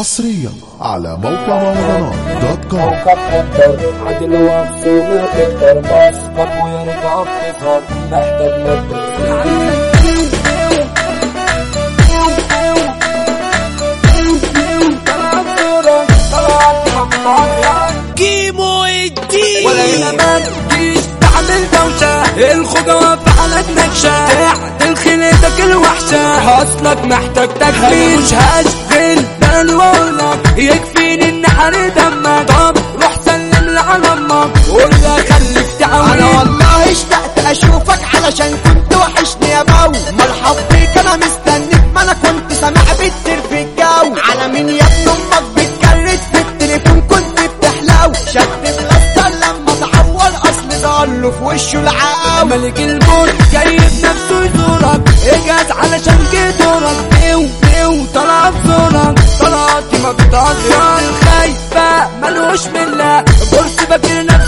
حصريا على موقع مهرجانات دوت كوم عدل ومسؤولية تكتر مسقط ويرجع بتظهر محتاج الدين ولا ما تجيش تعمل دوشة واقفة على نكشة تعدل خليتك الوحشة اصلك محتاج تكفين مش هشغل واقولك يكفيني ان حرق دمك روح سلم على قول لها خليك تعاون أنا والله اشتقت أشوفك علشان كنت وحشني يا باو. مرحب بيك أنا مستنيك ما أنا كنت سامع بتطير في الجو على مين يا ابن أمك بتجرد في التليفون كنت بتحلو شد بلاستر لما اتعور أصل ظهر له في وشه العاو. ملك الموت جاي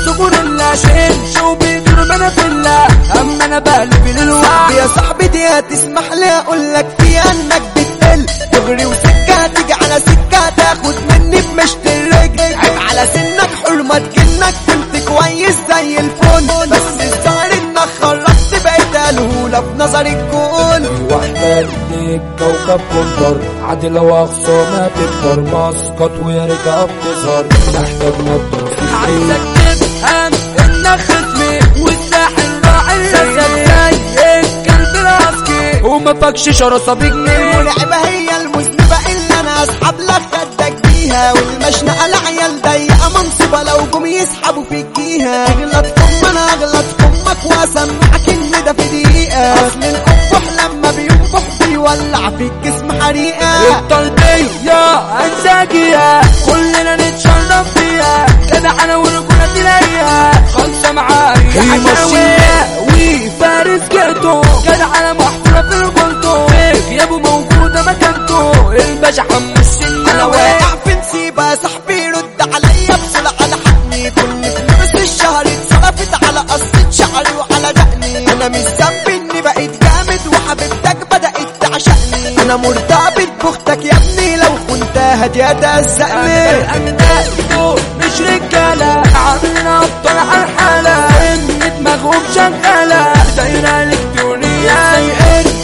نفسه غوريلا شيل شو بيدور ما أنا فيلا أما أنا بقلب للوعي يا صاحبي دي هتسمح لي أقول لك فيها أنك بتقل. تجري وسكه تيجي على سكة تاخد مني بمشط الرجل عيب على سنك حلمة تجنك كنت كويس زي الفل. بس الظاهر انك خرجت بقيت قالهولة في نظر الكل واحدة ليك كوكب كنتر عدل واخصامها تكتر مسقط ويرجع بتظهر. محتاج نضر عايزك انك خصمي والساحل راعي. وما فاكش شرصة بجنيه الملعبة هي المذنبة اللي أنا اسحب لك خدك بيها والمشنقة العيال ضيقة. منصبة لو جم يسحبوا فيك جيها اغلط ام أنا اغلط أمك واسمعك ان ده في دقيقة. أصل القبح لما بينفخ بيولع في الجسم حريقة. الطلبية يا انساجية كلنا نتشرف فيها. كده أنا والرجولة تلاقيها خلصة معايا حكاوية وفارس جيتو كده أنا محفورة في الجلدو غيابه موجودة مكانته الباشا حمس النواة واقع في نسيبة يا صاحبي أنا مرتبط باختك يا ابني لو كنت هادي هتهزقني الأنداء مش رجالة عاملين أبطال على الحالة. إن دماغهم شغالة دايرة إلكترونية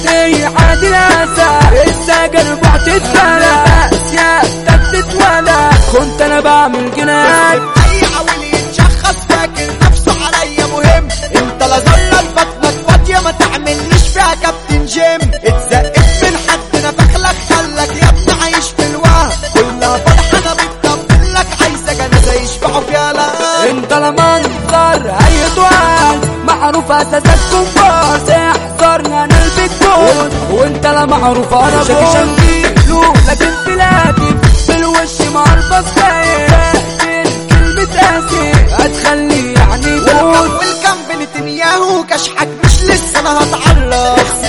زي عادي الأسى السجن بعت تتفلى سيادتك تتولى كنت أنا بعمل جنان. أي عويل يتشخص نفسه عليا مهم. انت لا البطنك فاضيه ما تعمليش فيها كابتن جيم. معروف اساسك كومبارس احذرني أنا البتون وأنت لا معروف أنا شاكي شنجيلو لكن بلادي بالوش معرفة خير كلمة قاسي هتخلي يعني موت والكم بنتنياهو كشحك مش لسه أنا هتعرف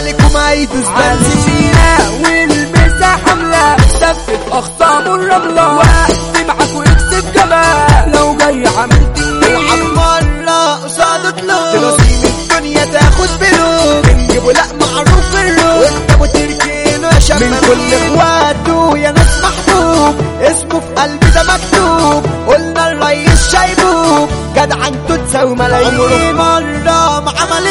عليكم بنزين سينا والبسة حملة ثبت أخصامه الرملة وقت معاك ويكسب جمال لو جاي عملت العب مرة قصاد طلوع تنصيم الدنيا تاخد بلوك نجيبه لا معروف الروح وانت ابو تركينه يا شباب من كل اخواته يا ناس محبوب. اسمه في قلبي ده مكتوب. قلنا الريس شايبوب. جدع أنتوا تساوي ملايين.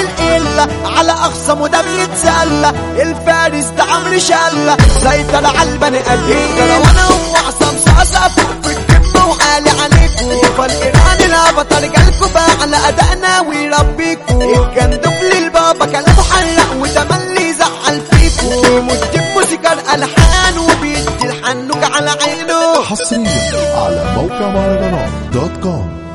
القلة على اخصمه ده بيتسلى الفارس ده عمرو شلة سيطر على البني ادمين ده لو أنا ام عصام صاصة في الكلمة وعالي عليكم. فالإيران الهبط رجالكوا بقى على أدائنا ويربيكوا الجندوب للبابا كلامه حرق وتملي زعل فيكوا مدي موسيقى الألحان. وبيدي الحنوك على عينه. حصريا على موقع مهرجانات دوت كوم.